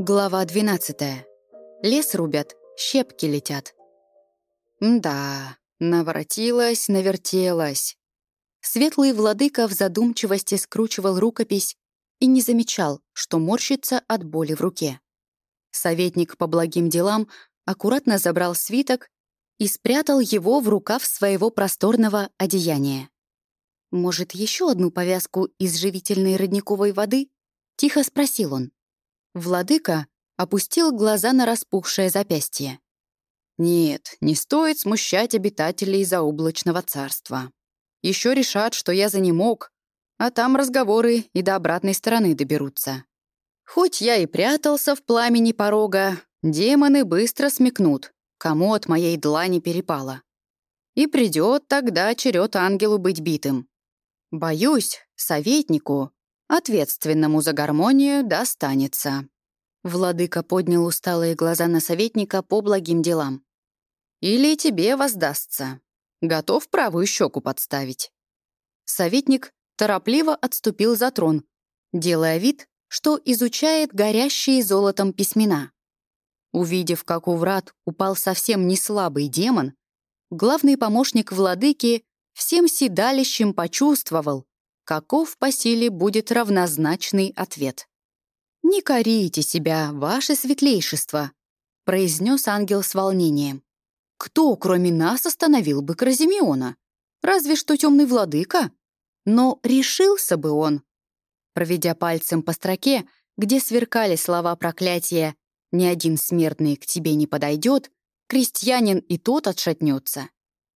Глава 12. Лес рубят, щепки летят. Да, наворотилась, навертелась. Светлый владыка в задумчивости скручивал рукопись и не замечал, что морщится от боли в руке. Советник по благим делам аккуратно забрал свиток и спрятал его в рукав своего просторного одеяния. «Может, еще одну повязку из живительной родниковой воды?» — тихо спросил он. Владыка опустил глаза на распухшее запястье. «Нет, не стоит смущать обитателей заоблачного царства. Еще решат, что я за мог, а там разговоры и до обратной стороны доберутся. Хоть я и прятался в пламени порога, демоны быстро смекнут, кому от моей длани перепало. И придет тогда черед ангелу быть битым. Боюсь, советнику Ответственному за гармонию достанется. Владыка поднял усталые глаза на советника по благим делам. «Или тебе воздастся. Готов правую щеку подставить». Советник торопливо отступил за трон, делая вид, что изучает горящие золотом письмена. Увидев, как у врат упал совсем не слабый демон, главный помощник владыки всем седалищем почувствовал, каков по силе будет равнозначный ответ. «Не корите себя, ваше светлейшество», — произнес ангел с волнением. «Кто, кроме нас, остановил бы Кразимеона? Разве что темный владыка? Но решился бы он». Проведя пальцем по строке, где сверкали слова проклятия «Ни один смертный к тебе не подойдет», крестьянин и тот отшатнется.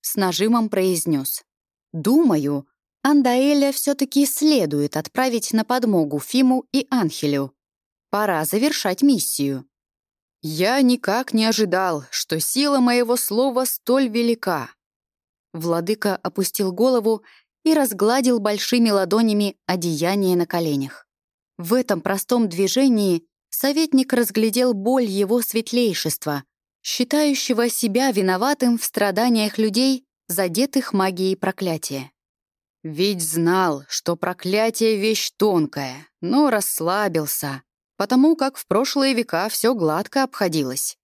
С нажимом произнес. «Думаю, Андаэля все-таки следует отправить на подмогу Фиму и Анхелю. Пора завершать миссию. Я никак не ожидал, что сила моего слова столь велика. Владыка опустил голову и разгладил большими ладонями одеяние на коленях. В этом простом движении советник разглядел боль его светлейшества, считающего себя виноватым в страданиях людей, задетых магией проклятия. Ведь знал, что проклятие — вещь тонкая, но расслабился, потому как в прошлые века все гладко обходилось.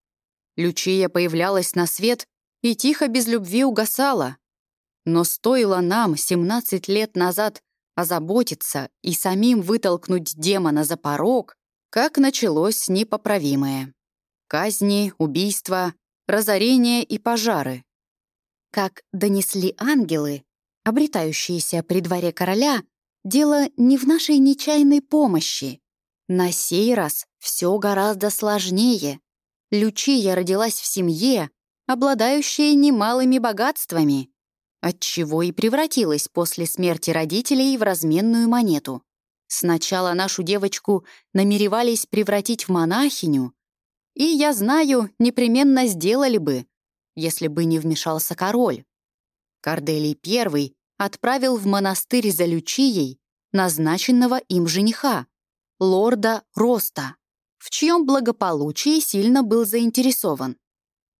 Лючия появлялась на свет и тихо без любви угасала. Но стоило нам 17 лет назад озаботиться и самим вытолкнуть демона за порог, как началось непоправимое. Казни, убийства, разорения и пожары. Как донесли ангелы, обретающиеся при дворе короля, дело не в нашей нечаянной помощи. На сей раз все гораздо сложнее. Лючия родилась в семье, обладающей немалыми богатствами, отчего и превратилась после смерти родителей в разменную монету. Сначала нашу девочку намеревались превратить в монахиню, и, я знаю, непременно сделали бы, если бы не вмешался король. Корделий I отправил в монастырь за Лючией назначенного им жениха, лорда Роста, в чьем благополучии сильно был заинтересован.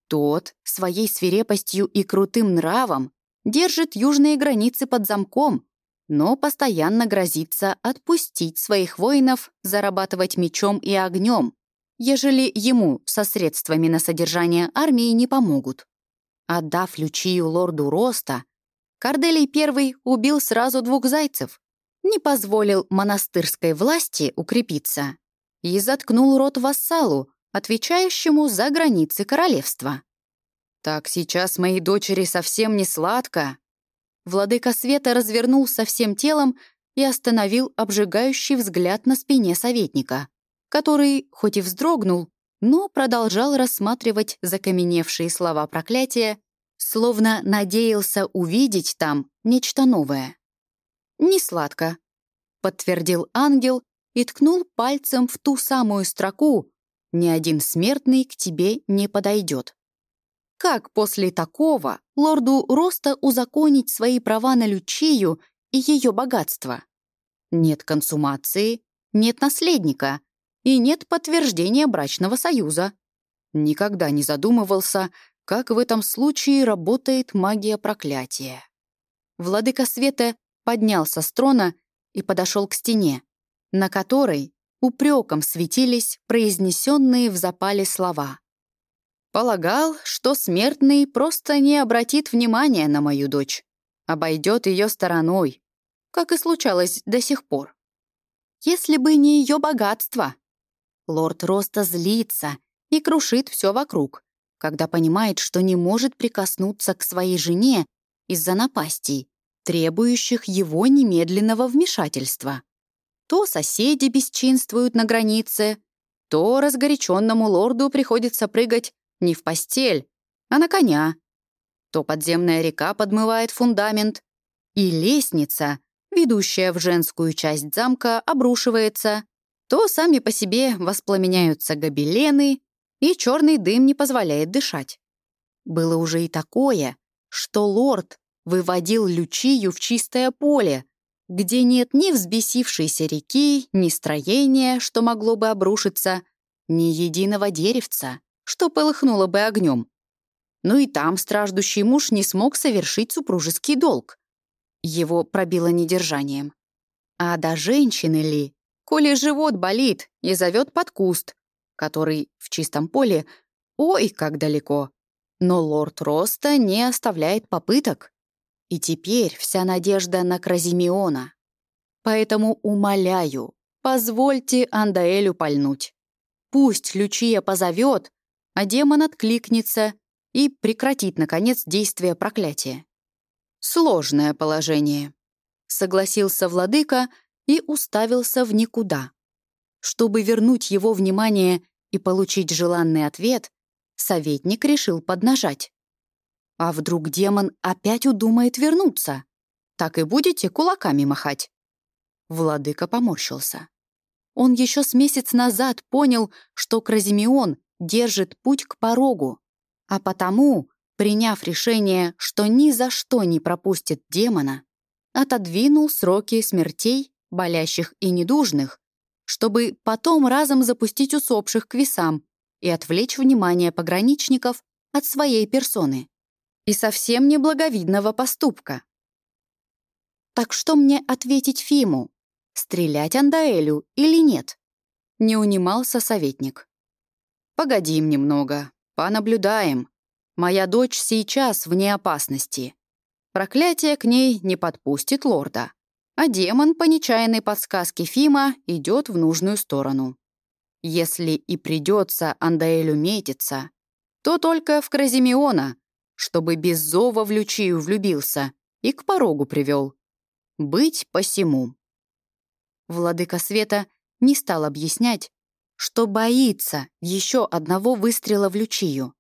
Тот своей свирепостью и крутым нравом держит южные границы под замком, но постоянно грозится отпустить своих воинов зарабатывать мечом и огнем, ежели ему со средствами на содержание армии не помогут. Отдав Лючию лорду Роста, Корделий I убил сразу двух зайцев, не позволил монастырской власти укрепиться и заткнул рот вассалу, отвечающему за границы королевства. «Так сейчас моей дочери совсем не сладко». Владыка Света развернулся всем телом и остановил обжигающий взгляд на спине советника, который, хоть и вздрогнул, но продолжал рассматривать закаменевшие слова проклятия, словно надеялся увидеть там нечто новое. «Не сладко», — подтвердил ангел и ткнул пальцем в ту самую строку «Ни один смертный к тебе не подойдет». Как после такого лорду Роста узаконить свои права на Лючию и ее богатство? Нет консумации, нет наследника, и нет подтверждения брачного союза. Никогда не задумывался, как в этом случае работает магия проклятия. Владыка Света поднялся с трона и подошел к стене, на которой упреком светились произнесенные в запале слова. Полагал, что смертный просто не обратит внимания на мою дочь, обойдет ее стороной, как и случалось до сих пор. Если бы не ее богатство. Лорд Роста злится и крушит все вокруг, когда понимает, что не может прикоснуться к своей жене из-за напастей, требующих его немедленного вмешательства. То соседи бесчинствуют на границе, то разгоряченному лорду приходится прыгать не в постель, а на коня. То подземная река подмывает фундамент, и лестница, ведущая в женскую часть замка, обрушивается, то сами по себе воспламеняются гобелены, и черный дым не позволяет дышать. Было уже и такое, что лорд выводил Лючию в чистое поле, где нет ни взбесившейся реки, ни строения, что могло бы обрушиться, ни единого деревца, что полыхнуло бы огнем. Ну и там страждущий муж не смог совершить супружеский долг. Его пробило недержанием. А до женщины ли, коли живот болит и зовет под куст, который в чистом поле, ой, как далеко. Но лорд Роста не оставляет попыток. И теперь вся надежда на Кразимеона. Поэтому умоляю, позвольте Андаэлю пальнуть. Пусть Лючия позовет, а демон откликнется и прекратит, наконец, действие проклятия. Сложное положение. Согласился владыка и уставился в никуда. Чтобы вернуть его внимание и получить желанный ответ, советник решил поднажать. А вдруг демон опять удумает вернуться? Так и будете кулаками махать?» Владыка поморщился. Он еще с месяц назад понял, что Кразимеон держит путь к порогу, а потому, приняв решение, что ни за что не пропустит демона, отодвинул сроки смертей, болящих и недужных, чтобы потом разом запустить усопших к весам и отвлечь внимание пограничников от своей персоны и совсем неблаговидного поступка. Так что мне ответить Фиму? Стрелять Андаэлю или нет? Не унимался советник. Погодим немного, понаблюдаем. Моя дочь сейчас вне опасности. Проклятие к ней не подпустит лорда, а демон по нечаянной подсказке Фима идет в нужную сторону. Если и придется Андаэлю метиться, то только в Кразимеона, чтобы без зова в Лючию влюбился и к порогу привел. Быть посему. Владыка Света не стал объяснять, что боится еще одного выстрела в Лючию.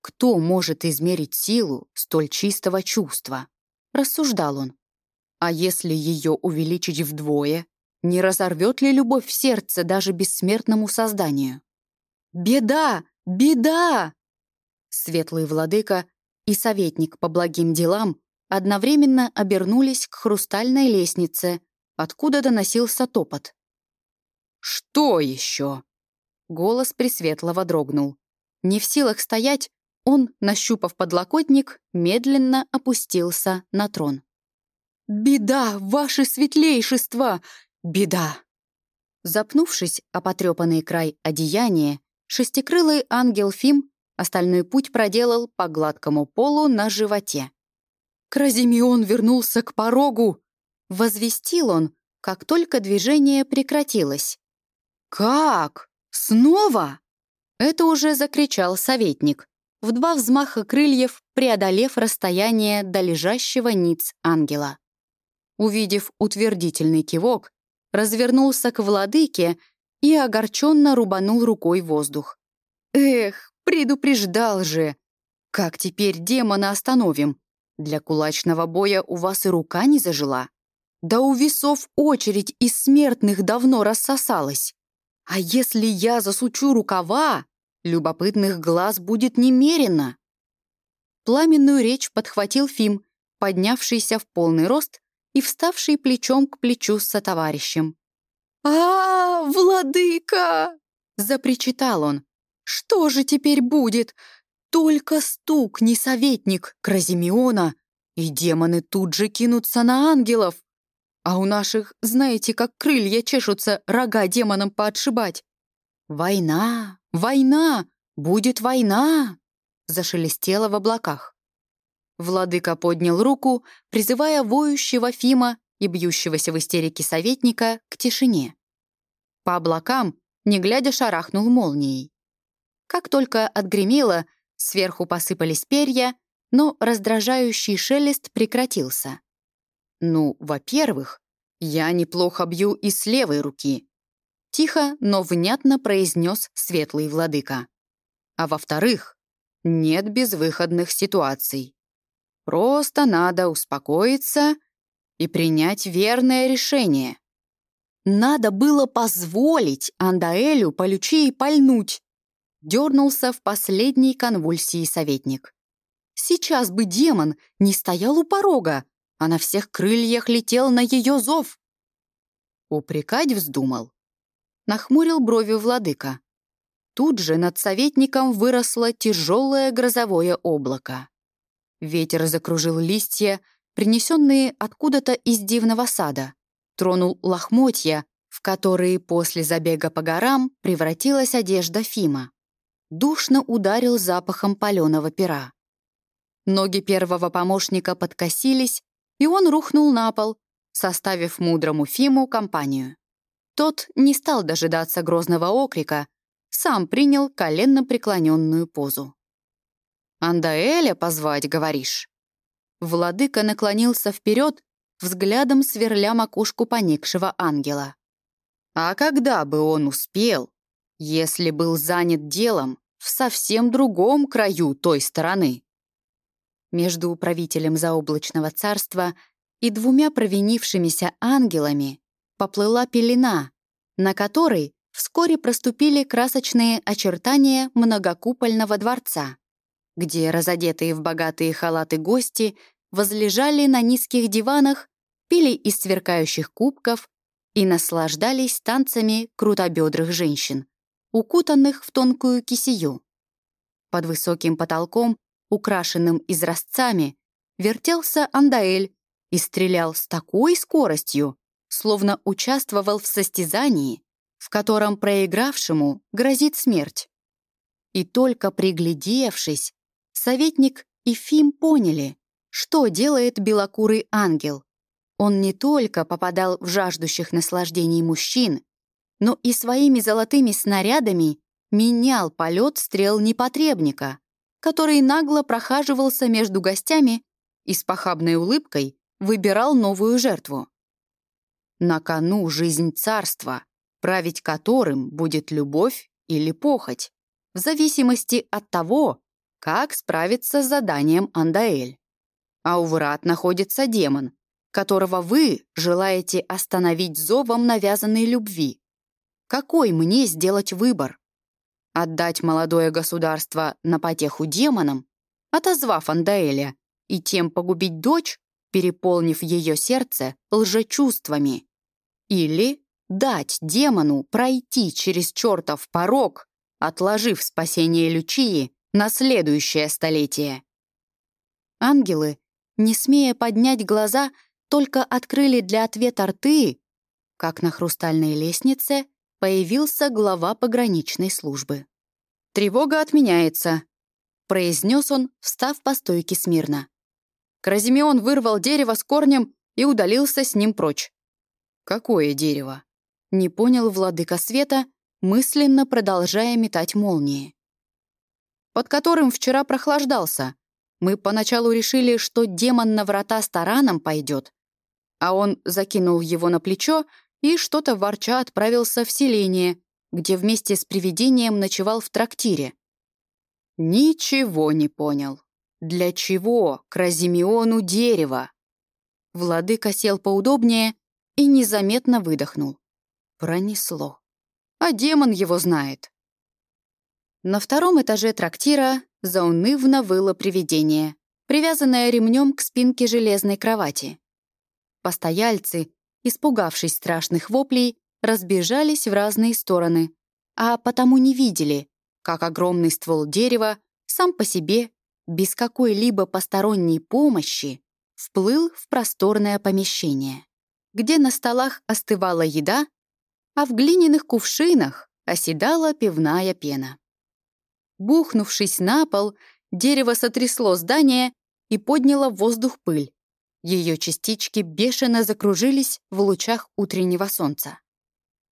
Кто может измерить силу столь чистого чувства? Рассуждал он. А если ее увеличить вдвое, не разорвет ли любовь в сердце даже бессмертному созданию? «Беда! Беда!» Светлый владыка и советник по благим делам одновременно обернулись к хрустальной лестнице, откуда доносился топот. «Что еще?» Голос Пресветлого дрогнул. Не в силах стоять, он, нащупав подлокотник, медленно опустился на трон. «Беда, ваше светлейшество! Беда!» Запнувшись о потрепанный край одеяния, шестикрылый ангел Фим Остальной путь проделал по гладкому полу на животе. «Кразимеон вернулся к порогу!» — возвестил он, как только движение прекратилось. «Как? Снова?» Это уже закричал советник, в два взмаха крыльев преодолев расстояние до лежащего ниц ангела. Увидев утвердительный кивок, развернулся к владыке и огорченно рубанул рукой воздух. «Эх, Предупреждал же! Как теперь демона остановим? Для кулачного боя у вас и рука не зажила. Да у весов очередь из смертных давно рассосалась. А если я засучу рукава, любопытных глаз будет немерено. Пламенную речь подхватил Фим, поднявшийся в полный рост и вставший плечом к плечу с сотоварищем. «А, владыка!» — запричитал он, что же теперь будет? Только стук, не советник, Кразимеона, и демоны тут же кинутся на ангелов. А у наших, знаете, как крылья чешутся рога демонам поотшибать. Война, война, будет война!» Зашелестело в облаках. Владыка поднял руку, призывая воющего Фима и бьющегося в истерике советника к тишине. По облакам, не глядя, шарахнул молнией. Как только отгремело, сверху посыпались перья, но раздражающий шелест прекратился. Ну, во-первых, я неплохо бью и с левой руки. Тихо, но внятно произнес светлый владыка. А во-вторых, нет безвыходных ситуаций. Просто надо успокоиться и принять верное решение. Надо было позволить Андаэлю по лючей пальнуть. Дернулся в последней конвульсии советник. Сейчас бы демон не стоял у порога, а на всех крыльях летел на ее зов. Упрекать вздумал. Нахмурил брови владыка. Тут же над советником выросло тяжелое грозовое облако. Ветер закружил листья, принесенные откуда-то из дивного сада, тронул лохмотья, в которые после забега по горам превратилась одежда Фима. Душно ударил запахом паленого пера. Ноги первого помощника подкосились, и он рухнул на пол, составив мудрому Фиму компанию. Тот не стал дожидаться грозного окрика, сам принял коленно преклоненную позу. «Андаэля позвать, говоришь?» Владыка наклонился вперед, взглядом сверля макушку поникшего ангела. А когда бы он успел, если был занят делом в совсем другом краю той стороны? Между управителем заоблачного царства и двумя провинившимися ангелами поплыла пелена, на которой вскоре проступили красочные очертания многокупольного дворца, где разодетые в богатые халаты гости возлежали на низких диванах, пили из сверкающих кубков и наслаждались танцами крутобедрых женщин, укутанных в тонкую кисию. Под высоким потолком, украшенным изразцами, вертелся Андаэль и стрелял с такой скоростью, словно участвовал в состязании, в котором проигравшему грозит смерть. И только приглядевшись, советник и Фим поняли, что делает белокурый ангел. Он не только попадал в жаждущих наслаждений мужчин, но и своими золотыми снарядами менял полет стрел непотребника, который нагло прохаживался между гостями и с похабной улыбкой выбирал новую жертву. На кону жизнь царства, править которым будет любовь или похоть, в зависимости от того, как справиться с заданием Андаэль. А у врат находится демон, которого вы желаете остановить зовом навязанной любви. Какой мне сделать выбор? Отдать молодое государство на потеху демонам, отозвав Андаэля, и тем погубить дочь, переполнив ее сердце лжечувствами? Или дать демону пройти через чертов порог, отложив спасение Лючии на следующее столетие. Ангелы, не смея поднять глаза, только открыли для ответа рты, как на хрустальной лестнице появился глава пограничной службы. «Тревога отменяется», — произнес он, встав по стойке смирно. Кразимеон вырвал дерево с корнем и удалился с ним прочь. «Какое дерево?» Не понял владыка света, мысленно продолжая метать молнии. Под которым вчера прохлаждался. Мы поначалу решили, что демон на врата с тараном пойдет, а он закинул его на плечо и что-то ворча отправился в селение, где вместе с привидением ночевал в трактире. Ничего не понял. Для чего Кразимеону дерево? Владыка сел поудобнее и незаметно выдохнул. Пронесло. А демон его знает. На втором этаже трактира заунывно выло привидение, привязанное ремнем к спинке железной кровати. Постояльцы, испугавшись страшных воплей, разбежались в разные стороны, а потому не видели, как огромный ствол дерева сам по себе, без какой-либо посторонней помощи, вплыл в просторное помещение. где на столах остывала еда, а в глиняных кувшинах оседала пивная пена. Бухнувшись на пол, дерево сотрясло здание и подняло в воздух пыль. Ее частички бешено закружились в лучах утреннего солнца.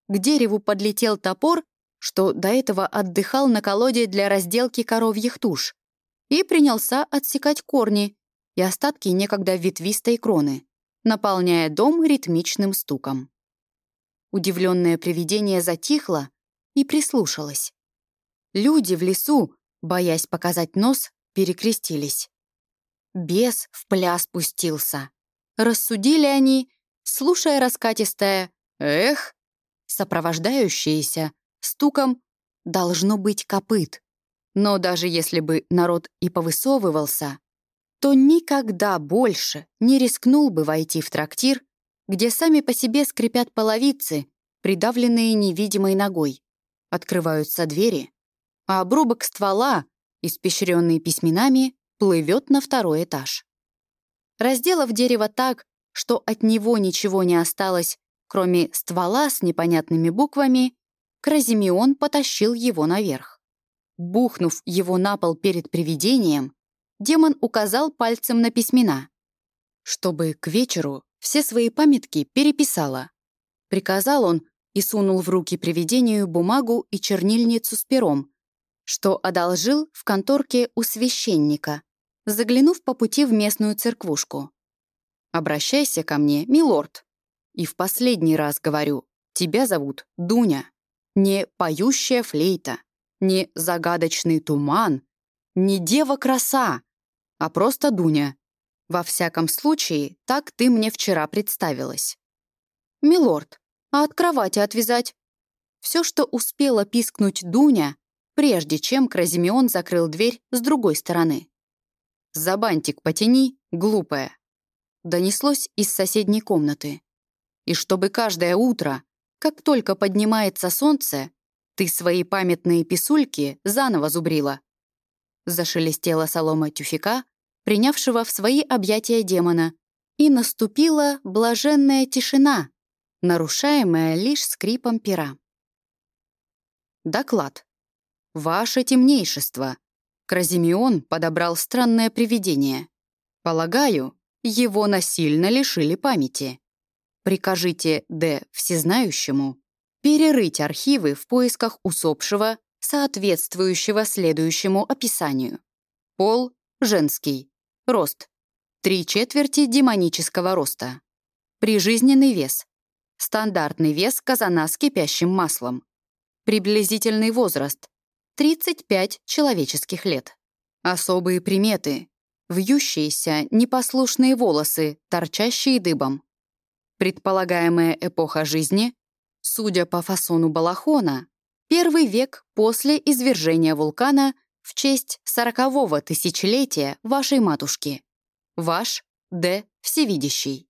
К дереву подлетел топор, что до этого отдыхал на колоде для разделки коровьих туш, и принялся отсекать корни и остатки некогда ветвистой кроны, наполняя дом ритмичным стуком. Удивленное привидение затихло и прислушалось. Люди в лесу, боясь показать нос, перекрестились. Бес в пляс пустился. Рассудили они, слушая раскатистое «эх», сопровождающееся стуком «должно быть копыт». Но даже если бы народ и повысовывался, то никогда больше не рискнул бы войти в трактир, где сами по себе скрипят половицы, придавленные невидимой ногой. Открываются двери, а обрубок ствола, испещренный письменами, плывет на второй этаж. Разделав дерево так, что от него ничего не осталось, кроме ствола с непонятными буквами, Кразимеон потащил его наверх. Бухнув его на пол перед привидением, демон указал пальцем на письмена, чтобы к вечеру все свои памятки переписала. Приказал он и сунул в руки привидению бумагу и чернильницу с пером, что одолжил в конторке у священника, заглянув по пути в местную церквушку. «Обращайся ко мне, милорд. И в последний раз говорю, тебя зовут Дуня. Не поющая флейта, не загадочный туман, не дева-краса, а просто Дуня. Во всяком случае, так ты мне вчера представилась. Милорд, а от кровати отвязать? Все, что успела пискнуть Дуня, прежде чем Кразимеон закрыл дверь с другой стороны. «За бантик потяни, глупая!» Донеслось из соседней комнаты. «И чтобы каждое утро, как только поднимается солнце, ты свои памятные писульки заново зубрила». Зашелестела солома тюфика, принявшего в свои объятия демона, и наступила блаженная тишина, нарушаемая лишь скрипом пера. Доклад. «Ваше темнейшество!» Кразимеон подобрал странное привидение. «Полагаю, его насильно лишили памяти. Прикажите Д. Всезнающему перерыть архивы в поисках усопшего, соответствующего следующему описанию. Пол – женский. Рост – три четверти демонического роста. Прижизненный вес – стандартный вес казана с кипящим маслом. Приблизительный возраст 35 человеческих лет. Особые приметы. Вьющиеся, непослушные волосы, торчащие дыбом. Предполагаемая эпоха жизни, судя по фасону балахона, первый век после извержения вулкана в честь сорокового тысячелетия вашей матушки. Ваш Д. Всевидящий.